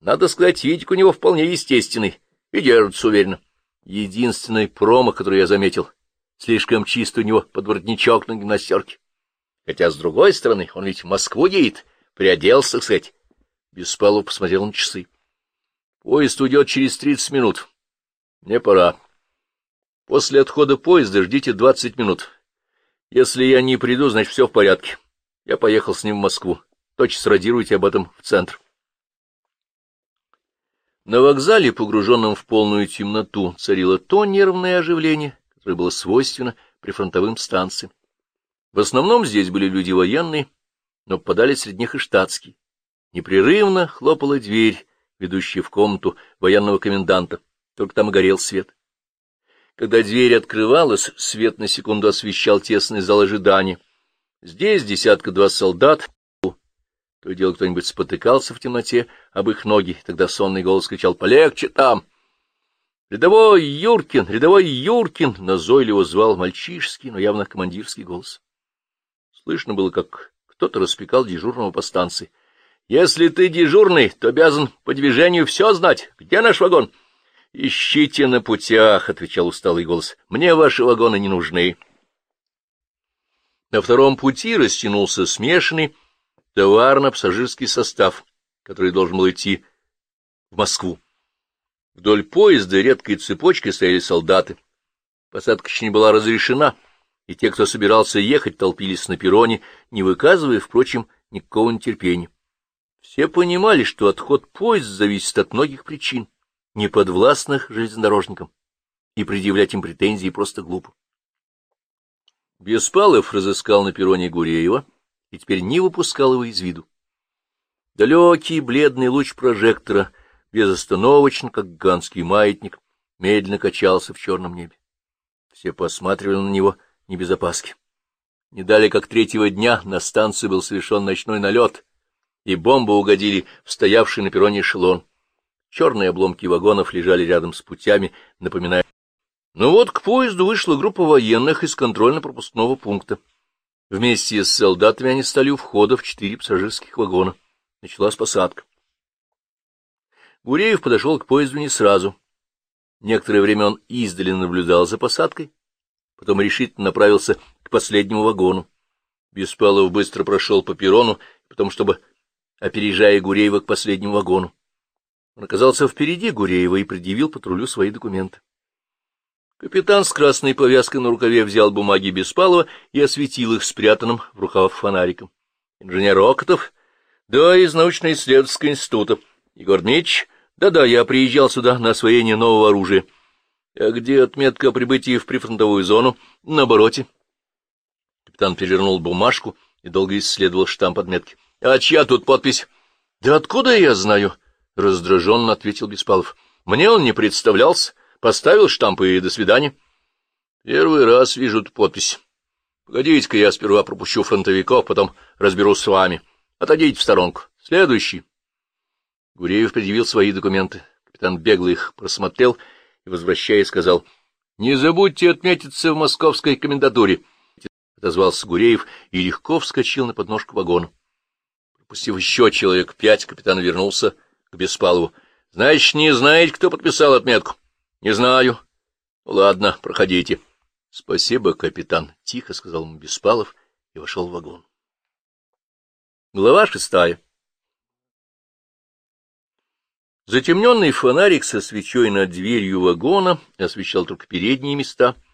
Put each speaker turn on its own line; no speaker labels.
Надо сказать, видик у него вполне естественный и держится уверенно. Единственный промах, который я заметил, слишком чист у него подворотничок на гимнастерке. Хотя, с другой стороны, он ведь в Москву едет, приоделся, так сказать. Беспалов посмотрел на часы. Поезд уйдет через тридцать минут. Мне пора. После отхода поезда ждите двадцать минут. Если я не приду, значит, все в порядке. Я поехал с ним в Москву. Точно срадируйте об этом в центр. На вокзале, погруженном в полную темноту, царило то нервное оживление, которое было свойственно прифронтовым станциям. В основном здесь были люди военные, но попадали среди них и штатские. Непрерывно хлопала дверь, ведущая в комнату военного коменданта, только там горел свет. Когда дверь открывалась, свет на секунду освещал тесный зал ожидания. Здесь десятка-два солдат, то и дело кто-нибудь спотыкался в темноте об их ноги, тогда сонный голос кричал «Полегче там!» «Рядовой Юркин! Рядовой Юркин!» назойливо звал мальчишский, но явно командирский голос. Слышно было, как кто-то распекал дежурного по станции. «Если ты дежурный, то обязан по движению все знать. Где наш вагон?» «Ищите на путях», — отвечал усталый голос. «Мне ваши вагоны не нужны». На втором пути растянулся смешанный товарно-пассажирский состав, который должен был идти в Москву. Вдоль поезда редкой цепочкой стояли солдаты. Посадка еще не была разрешена, и те, кто собирался ехать, толпились на перроне, не выказывая, впрочем, никакого нетерпения. Все понимали, что отход поезда зависит от многих причин, неподвластных железнодорожникам, и предъявлять им претензии просто глупо. Беспалов разыскал на перроне Гуреева, и теперь не выпускал его из виду. Далекий бледный луч прожектора, безостановочно, как ганский маятник, медленно качался в черном небе. Все посматривали на него не без опаски. Не далее, как третьего дня, на станцию был совершен ночной налет, и бомбы угодили в стоявший на перроне эшелон. Черные обломки вагонов лежали рядом с путями, напоминая... Ну вот к поезду вышла группа военных из контрольно-пропускного пункта. Вместе с солдатами они стали у входа в четыре пассажирских вагона. Началась посадка. Гуреев подошел к поезду не сразу. Некоторое время он издали наблюдал за посадкой, потом решительно направился к последнему вагону. Беспалов быстро прошел по перрону, потом, чтобы, опережая Гуреева к последнему вагону. Он оказался впереди Гуреева и предъявил патрулю свои документы. Капитан с красной повязкой на рукаве взял бумаги Беспалова и осветил их спрятанным в рукав фонариком. Инженер Окотов? Да, из научно-исследовательского института. Егор Дмитриевич? Да-да, я приезжал сюда на освоение нового оружия. А где отметка о прибытии в прифронтовую зону? На обороте. Капитан перевернул бумажку и долго исследовал штамп отметки. — А чья тут подпись? — Да откуда я знаю? — раздраженно ответил Беспалов. — Мне он не представлялся. Поставил штамп и до свидания. Первый раз вижу эту подпись. Погодите-ка, я сперва пропущу фронтовиков, потом разберусь с вами. Отойдите в сторонку. Следующий. Гуреев предъявил свои документы. Капитан бегло их просмотрел и, возвращаясь, сказал, — Не забудьте отметиться в московской комендатуре. Отозвался Гуреев и легко вскочил на подножку вагона. Пропустив еще человек пять, капитан вернулся к Беспалову. — Значит, не знаете, кто подписал отметку? — Не знаю. — Ладно, проходите. — Спасибо, капитан, — тихо сказал ему Беспалов и вошел в вагон. Глава шестая. Затемненный фонарик со свечой над дверью вагона освещал только передние места —